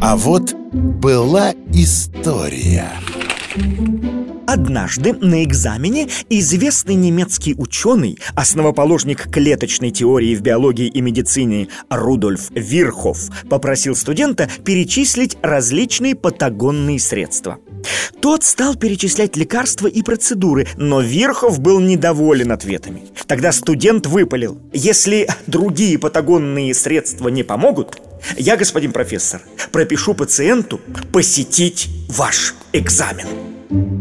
А вот была история. Однажды на экзамене известный немецкий ученый, основоположник клеточной теории в биологии и медицине Рудольф Вирхов, попросил студента перечислить различные патагонные средства. Тот стал перечислять лекарства и процедуры, но Вирхов был недоволен ответами. Тогда студент выпалил «Если другие патагонные средства не помогут, я, господин профессор, пропишу пациенту посетить ваш экзамен».